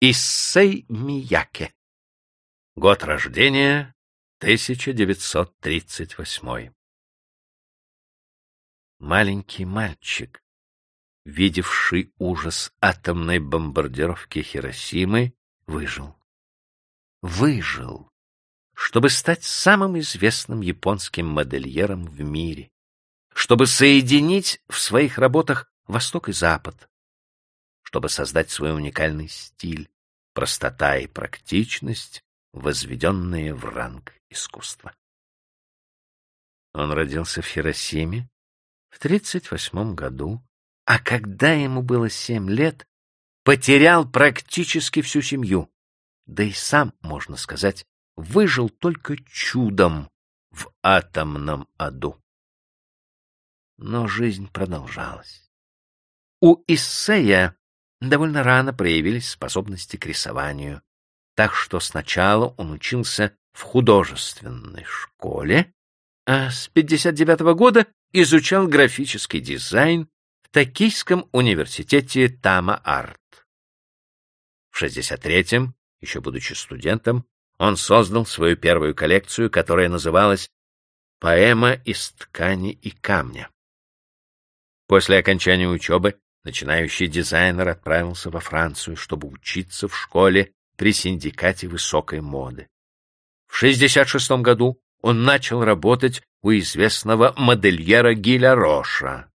Иссей Мияке. Год рождения 1938. Маленький мальчик, видевший ужас атомной бомбардировки Хиросимы, выжил. Выжил, чтобы стать самым известным японским модельером в мире, чтобы соединить в своих работах Восток и Запад, чтобы создать свой уникальный стиль, простота и практичность, возведенные в ранг искусства. Он родился в Хиросиме в 1938 году, а когда ему было семь лет, потерял практически всю семью, да и сам, можно сказать, выжил только чудом в атомном аду. Но жизнь продолжалась. У Иссея довольно рано проявились способности к рисованию, так что сначала он учился в художественной школе, а с 59 -го года изучал графический дизайн в Токийском университете Тама-Арт. В 63-м, еще будучи студентом, он создал свою первую коллекцию, которая называлась «Поэма из ткани и камня». После окончания учебы начинающий дизайнер отправился во Францию, чтобы учиться в школе при синдикате высокой моды. В 66 году он начал работать у известного модельера Гиля Роша,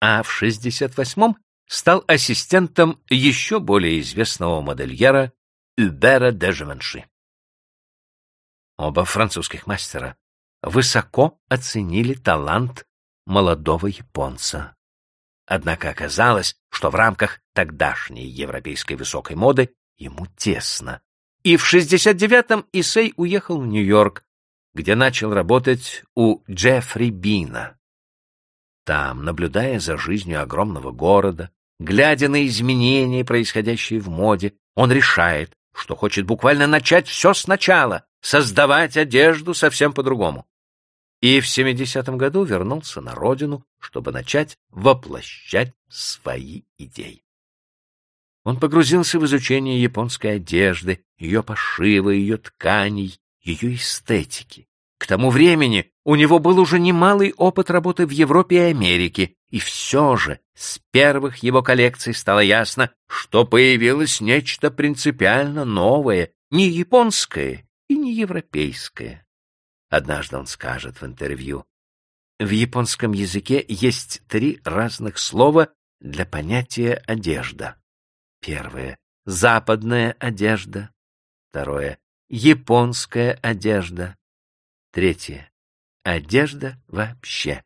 а в 68-м стал ассистентом еще более известного модельера Юбера де Живанши. Оба французских мастера высоко оценили талант молодого японца. Однако оказалось, что в рамках тогдашней европейской высокой моды ему тесно. И в 69-м Исей уехал в Нью-Йорк, где начал работать у Джеффри Бина. Там, наблюдая за жизнью огромного города, глядя на изменения, происходящие в моде, он решает, что хочет буквально начать все сначала, создавать одежду совсем по-другому. И в 70-м году вернулся на родину, чтобы начать воплощать свои идеи. Он погрузился в изучение японской одежды, ее пошива, ее тканей, ее эстетики. К тому времени у него был уже немалый опыт работы в Европе и Америке, и все же с первых его коллекций стало ясно, что появилось нечто принципиально новое, не японское и не европейское. Однажды он скажет в интервью, в японском языке есть три разных слова для понятия «одежда». Первое — западная одежда. Второе — японская одежда. Третье — одежда вообще.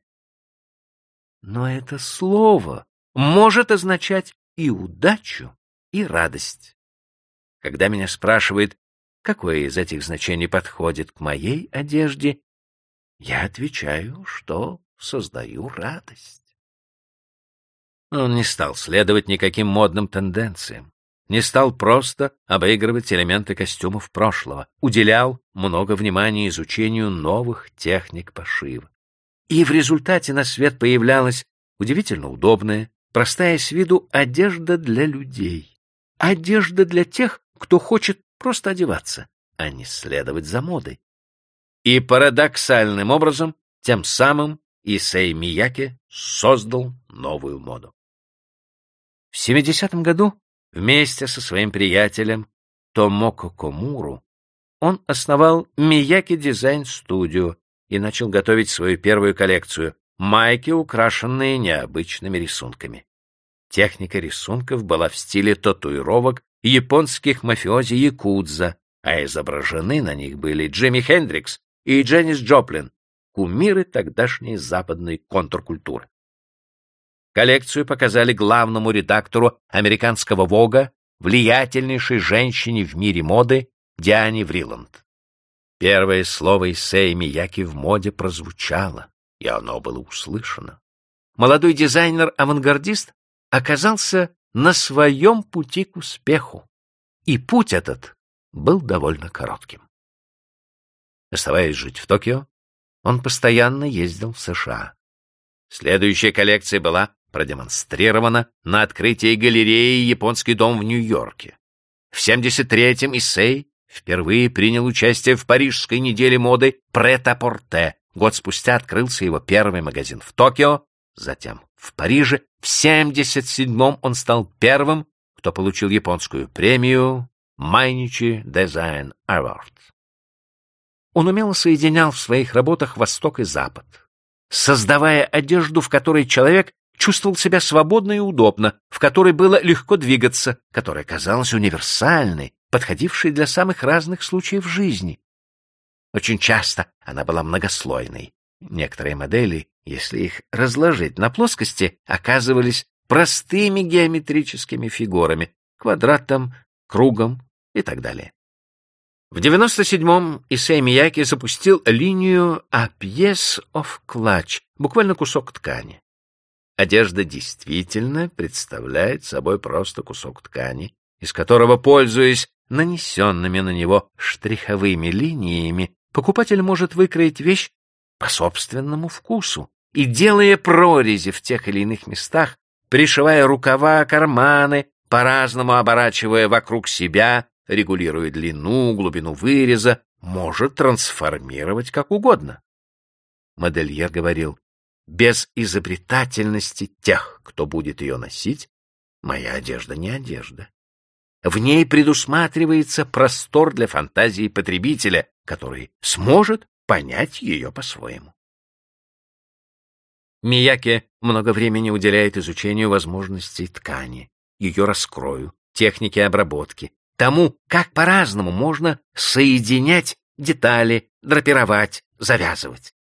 Но это слово может означать и удачу, и радость. Когда меня спрашивают, какое из этих значений подходит к моей одежде, я отвечаю, что создаю радость. Он не стал следовать никаким модным тенденциям, не стал просто обыгрывать элементы костюмов прошлого, уделял много внимания изучению новых техник пошива. И в результате на свет появлялась удивительно удобная, простая с виду одежда для людей. Одежда для тех, кто хочет просто одеваться, а не следовать за модой. И парадоксальным образом, тем самым Исей Мияке создал новую моду. В 70-м году вместе со своим приятелем Томоко Комуру он основал Мияки Дизайн Студио и начал готовить свою первую коллекцию — майки, украшенные необычными рисунками. Техника рисунков была в стиле татуировок японских мафиози Якудза, а изображены на них были Джимми Хендрикс и Дженнис Джоплин, кумиры тогдашней западной контркультуры. Коллекцию показали главному редактору американского «Вога», влиятельнейшей женщине в мире моды Диане Вриланд. Первое слово Исея Мияки в моде прозвучало, и оно было услышано. Молодой дизайнер-авангардист оказался на своем пути к успеху, и путь этот был довольно коротким. Оставаясь жить в Токио, он постоянно ездил в США. Следующая коллекция была продемонстрирована на открытии галереи «Японский дом» в Нью-Йорке. В 73-м Исей впервые принял участие в парижской неделе моды «Прет-а-порте». Год спустя открылся его первый магазин в Токио, затем в Париже. В 77-м он стал первым, кто получил японскую премию Майничи Design Award. Он умело соединял в своих работах Восток и Запад, создавая одежду, в которой человек чувствовал себя свободно и удобно, в которой было легко двигаться, которая казалась универсальной, подходившей для самых разных случаев жизни. Очень часто она была многослойной. Некоторые модели, если их разложить на плоскости, оказывались простыми геометрическими фигурами, квадратом, кругом и так далее. В 97-м Исей Мияки запустил линию «A piece of clutch», буквально кусок ткани. Одежда действительно представляет собой просто кусок ткани, из которого, пользуясь нанесенными на него штриховыми линиями, покупатель может выкроить вещь по собственному вкусу и, делая прорези в тех или иных местах, пришивая рукава, карманы, по-разному оборачивая вокруг себя, регулируя длину, глубину выреза, может трансформировать как угодно. Модельер говорил, без изобретательности тех, кто будет ее носить, моя одежда не одежда. В ней предусматривается простор для фантазии потребителя, который сможет понять ее по-своему. Мияке много времени уделяет изучению возможностей ткани, ее раскрою, технике обработки, тому, как по-разному можно соединять детали, драпировать, завязывать.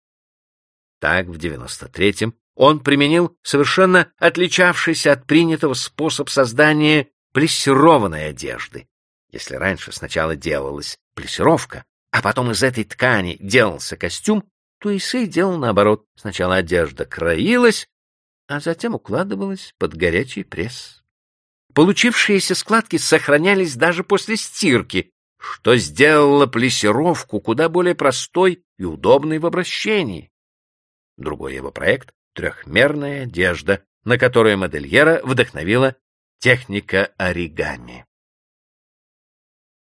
Так, в 93-м он применил совершенно отличавшийся от принятого способ создания плессированной одежды. Если раньше сначала делалась плессировка, а потом из этой ткани делался костюм, то Исей делал наоборот. Сначала одежда краилась, а затем укладывалась под горячий пресс. Получившиеся складки сохранялись даже после стирки, что сделало плессировку куда более простой и удобной в обращении. Другой его проект — трехмерная одежда, на которую модельера вдохновила техника оригами.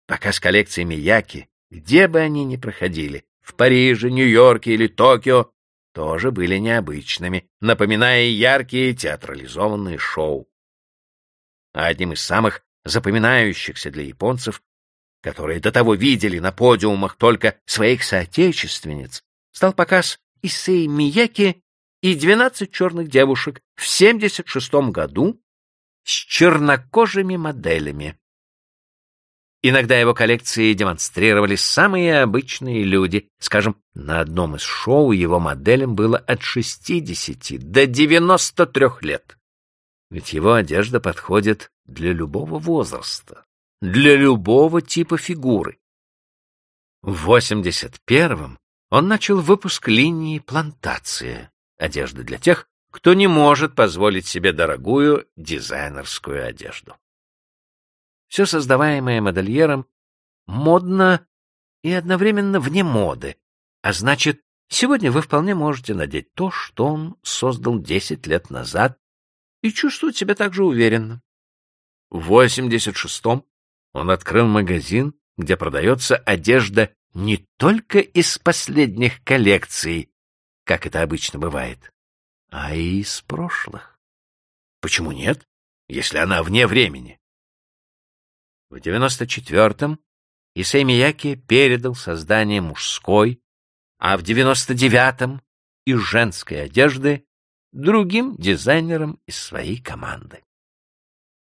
Пока с коллекциями Яки, где бы они ни проходили, в Париже, Нью-Йорке или Токио, тоже были необычными, напоминая яркие театрализованные шоу а одним из самых запоминающихся для японцев, которые до того видели на подиумах только своих соотечественниц, стал показ Исей Мияки и «Двенадцать черных девушек» в 76 году с чернокожими моделями. Иногда его коллекции демонстрировали самые обычные люди. Скажем, на одном из шоу его моделям было от 60 до 93 лет. Ведь его одежда подходит для любого возраста, для любого типа фигуры. В 81-м он начал выпуск линии «Плантация» — одежды для тех, кто не может позволить себе дорогую дизайнерскую одежду. Все создаваемое модельером модно и одновременно вне моды, а значит, сегодня вы вполне можете надеть то, что он создал 10 лет назад и чувствует себя также уверенно. В 86-м он открыл магазин, где продается одежда не только из последних коллекций, как это обычно бывает, а и из прошлых. Почему нет, если она вне времени? В 94-м Исей Мияки передал создание мужской, а в 99-м и женской одежды другим дизайнерам из своей команды.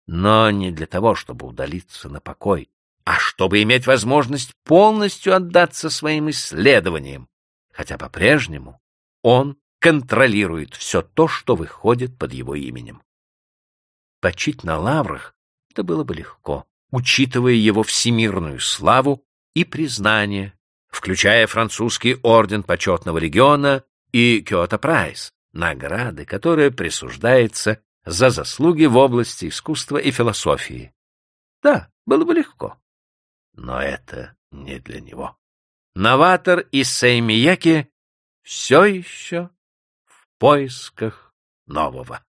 Но не для того, чтобы удалиться на покой, а чтобы иметь возможность полностью отдаться своим исследованиям, хотя по-прежнему он контролирует все то, что выходит под его именем. Почить на лаврах это было бы легко, учитывая его всемирную славу и признание, включая французский орден почетного легиона и Киото Прайс, награды, которая присуждается за заслуги в области искусства и философии. Да, было бы легко. Но это не для него. Новатор из Сеймияки все еще в поисках нового.